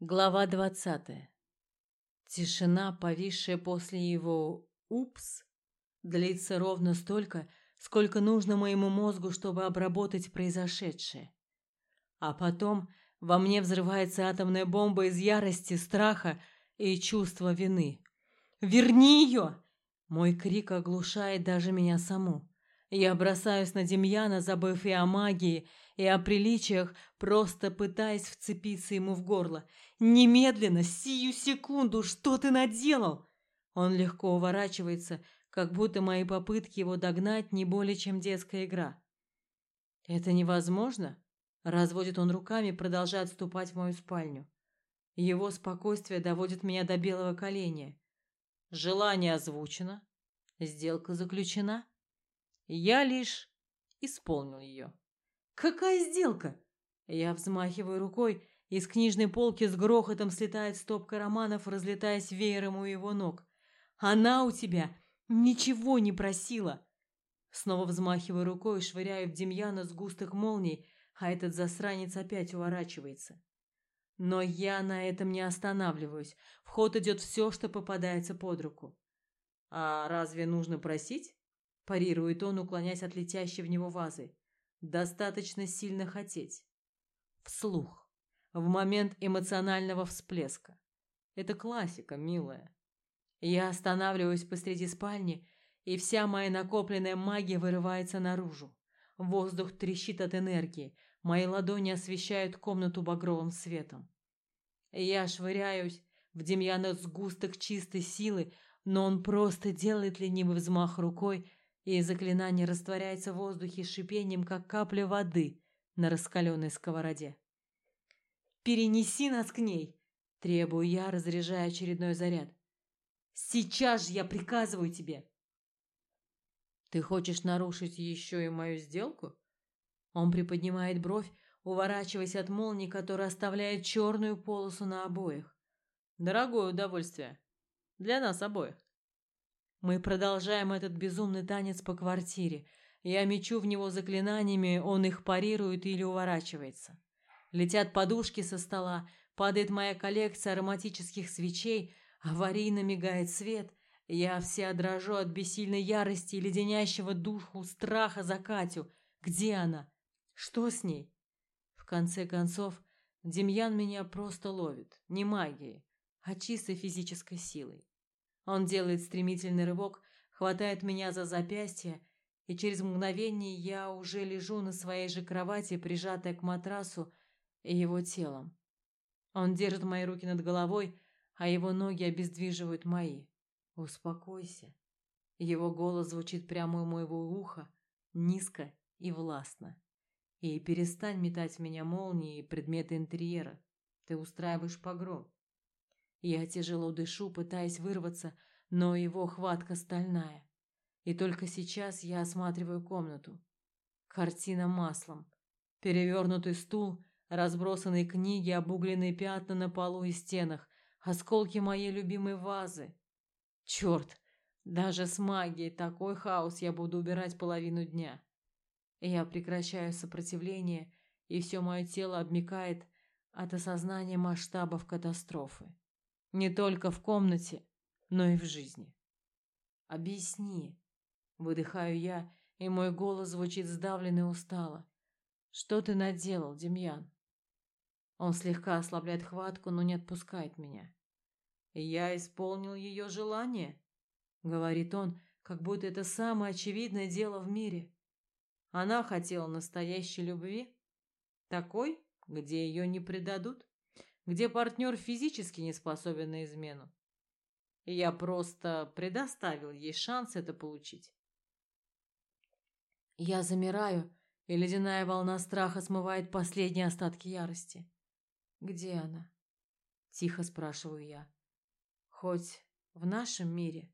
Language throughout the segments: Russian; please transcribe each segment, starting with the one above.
Глава двадцатая. Тишина, повисшая после его «упс», длится ровно столько, сколько нужно моему мозгу, чтобы обработать произошедшее. А потом во мне взрывается атомная бомба из ярости, страха и чувства вины. «Верни ее!» Мой крик оглушает даже меня саму. Я бросаюсь на Демьяна, забыв и о магии, и о приличиях, просто пытаясь вцепиться ему в горло. «Немедленно, сию секунду, что ты наделал?» Он легко уворачивается, как будто мои попытки его догнать не более чем детская игра. «Это невозможно?» Разводит он руками, продолжая отступать в мою спальню. Его спокойствие доводит меня до белого коленя. Желание озвучено, сделка заключена. Я лишь исполнил ее. Какая сделка? Я взмахиваю рукой, и с книжной полки с грохотом слетает стопка романов, разлетаясь веером у его ног. Она у тебя ничего не просила. Снова взмахиваю рукой и швыряю в Демьяна сгусток молний, а этот засранец опять уворачивается. Но я на этом не останавливаюсь. В ход идет все, что попадается под руку. А разве нужно просить? парирует он, уклоняясь от летящей в него вазы. Достаточно сильно хотеть. Вслух. В момент эмоционального всплеска. Это классика, милая. Я останавливаюсь посреди спальни, и вся моя накопленная магия вырывается наружу. Воздух трещит от энергии, мои ладони освещают комнату багровым светом. Я швыряюсь в Демьяна сгусток чистой силы, но он просто делает ленивый взмах рукой, и заклинание растворяется в воздухе шипением, как капля воды на раскаленной сковороде. «Перенеси нас к ней!» – требую я, разряжая очередной заряд. «Сейчас же я приказываю тебе!» «Ты хочешь нарушить еще и мою сделку?» Он приподнимает бровь, уворачиваясь от молнии, которая оставляет черную полосу на обоих. «Дорогое удовольствие. Для нас обоих». Мы продолжаем этот безумный танец по квартире. Я мечу в него заклинаниями, он их парирует или уворачивается. Летят подушки со стола, падает моя коллекция ароматических свечей, аварийно мигает свет. Я вся дрожу от бессильной ярости и леденящего духу страха за Катю. Где она? Что с ней? В конце концов, Демьян меня просто ловит, не магией, а чистой физической силой. Он делает стремительный рывок, хватает меня за запястье, и через мгновение я уже лежу на своей же кровати, прижатая к матрасу и его телом. Он держит мои руки над головой, а его ноги обездвиживают мои. Успокойся. Его голос звучит прямо у моего уха, низко и властно. И перестань метать в меня молнии и предметы интерьера. Ты устраиваешь погром. Я тяжело дышу, пытаясь вырваться, но его хватка стальная. И только сейчас я осматриваю комнату. Картина маслом. Перевернутый стул, разбросанные книги, обугленные пятна на полу и стенах, осколки моей любимой вазы. Черт, даже с магией такой хаос я буду убирать половину дня. Я прекращаю сопротивление, и все мое тело обмякает от осознания масштабов катастрофы. Не только в комнате, но и в жизни. Объясни, выдыхаю я, и мой голос звучит сдавленно и устало. Что ты наделал, Демьян? Он слегка ослабляет хватку, но не отпускает меня. Я исполнил ее желание, говорит он, как будто это самое очевидное дело в мире. Она хотела настоящей любви, такой, где ее не предадут где партнер физически не способен на измену. Я просто предоставил ей шанс это получить. Я замираю, и ледяная волна страха смывает последние остатки ярости. Где она? Тихо спрашиваю я. Хоть в нашем мире.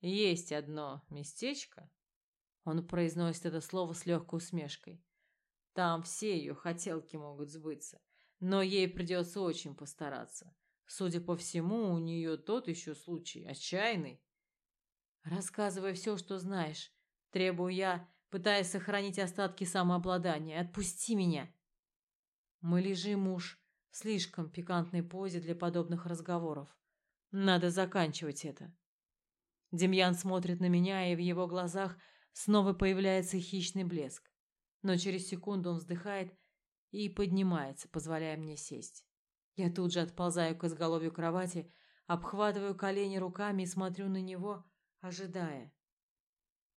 Есть одно местечко. Он произносит это слово с легкой усмешкой. Там все ее хотелки могут сбыться. Но ей придется очень постараться. Судя по всему, у нее тот еще случай, отчаянный. Рассказывай все, что знаешь. Требую я, пытаясь сохранить остатки самообладания. Отпусти меня. Мы лежим уж в слишком пикантной позе для подобных разговоров. Надо заканчивать это. Демьян смотрит на меня, и в его глазах снова появляется хищный блеск. Но через секунду он вздыхает и поднимается, позволяя мне сесть. Я тут же отползаю к изголовью кровати, обхватываю колени руками и смотрю на него, ожидая.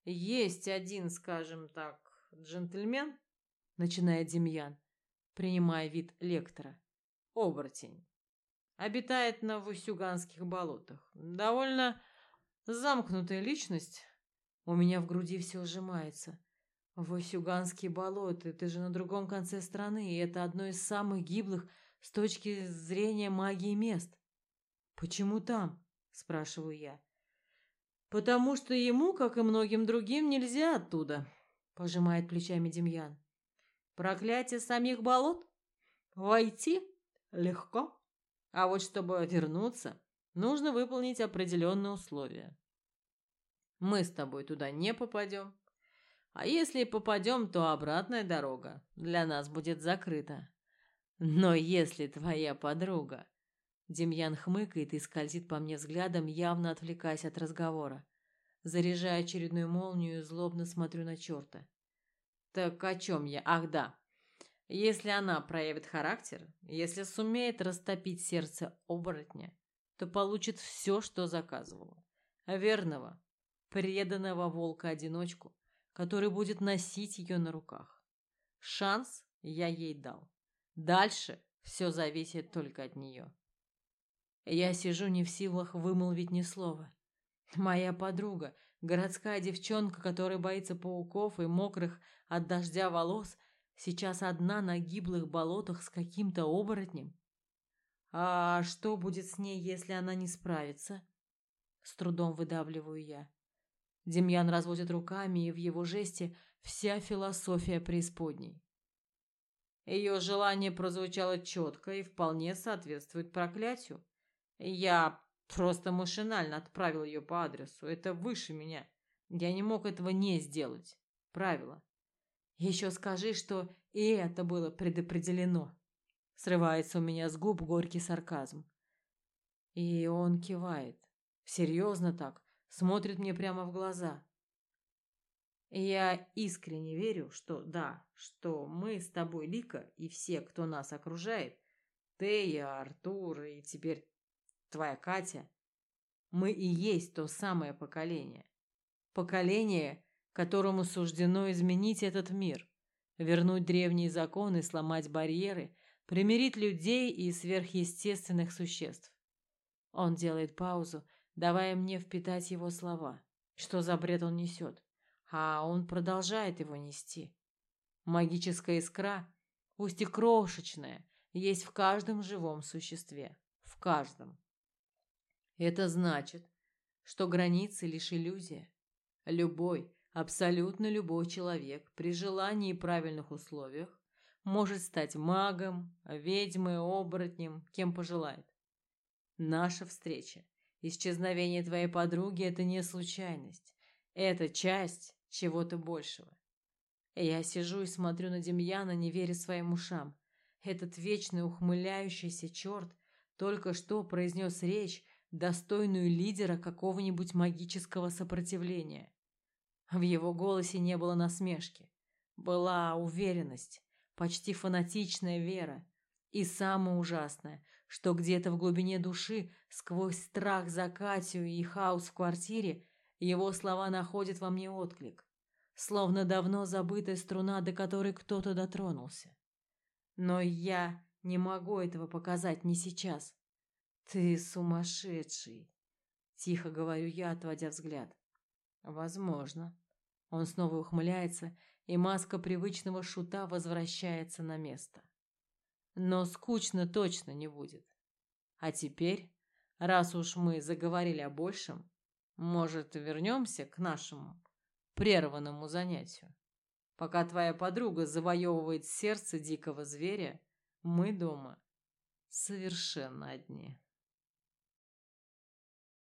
Есть один, скажем так, джентльмен, начинает Демьян, принимая вид лектора. Оборотень. Обитает на Вусюганских болотах. Довольно замкнутая личность. У меня в груди все сжимается. Васюганские болота, это же на другом конце страны, и это одно из самых гиблых с точки зрения магии мест. Почему там? спрашиваю я. Потому что ему, как и многим другим, нельзя оттуда, пожимает плечами Демьян. Проклятие самих болот? Войти легко, а вот чтобы вернуться, нужно выполнить определенные условия. Мы с тобой туда не попадем, а если попадем, то обратная дорога для нас будет закрыта. Но если твоя подруга... Демьян хмыкает и скользит по мне взглядом, явно отвлекаясь от разговора. Заряжая очередную молнию злобно смотрю на черта. Так о чем я? Ах, да. Если она проявит характер, если сумеет растопить сердце оборотня, то получит все, что заказывала. Верного, преданного волка-одиночку, который будет носить ее на руках. Шанс я ей дал. Дальше все зависит только от нее. Я сижу не в силах вымолвить ни слова. Моя подруга, городская девчонка, которая боится пауков и мокрых от дождя волос, сейчас одна на гиблых болотах с каким-то оборотнем. А что будет с ней, если она не справится? С трудом выдавливаю я. Демьян разводит руками, и в его жесте вся философия преисподней. Ее желание прозвучало четко и вполне соответствует проклятию. Я просто машинально отправил ее по адресу. Это выше меня. Я не мог этого не сделать. Правило. Еще скажи, что и это было предопределено. Срывается у меня с губ горький сарказм. И он кивает. Серьезно так, смотрит мне прямо в глаза. Я искренне верю, что да, что мы с тобой, Лика, и все, кто нас окружает, Тея, Артур и теперь твоя Катя, мы и есть то самое поколение. Поколение, которому суждено изменить этот мир, вернуть древние законы, сломать барьеры, примирить людей и сверхъестественных существ. Он делает паузу, давая мне впитать его слова. Что за бред он несет? А он продолжает его нести. Магическая искра, пусть и крошечная, есть в каждом живом существе. В каждом. Это значит, что границы лишь иллюзия. Любой, абсолютно любой человек при желании и правильных условиях может стать магом, ведьмой, оборотнем, кем пожелает. Наша встреча Исчезновение твоей подруги – это не случайность. Это часть чего-то большего. Я сижу и смотрю на Демьяна, не веря своим ушам. Этот вечный ухмыляющийся черт только что произнес речь, достойную лидера какого-нибудь магического сопротивления. В его голосе не было насмешки. Была уверенность, почти фанатичная вера. И самое ужасное, что где-то в глубине души, сквозь страх за Катю и хаос в квартире, его слова находят во мне отклик, словно давно забытая струна, до которой кто-то дотронулся. Но я не могу этого показать не сейчас. Ты сумасшедший, тихо говорю я, отводя взгляд. Возможно. Он снова ухмыляется, и маска привычного шута возвращается на место но скучно точно не будет. А теперь, раз уж мы заговорили о большем, может, вернемся к нашему прерванному занятию. Пока твоя подруга завоевывает сердце дикого зверя, мы дома совершенно одни.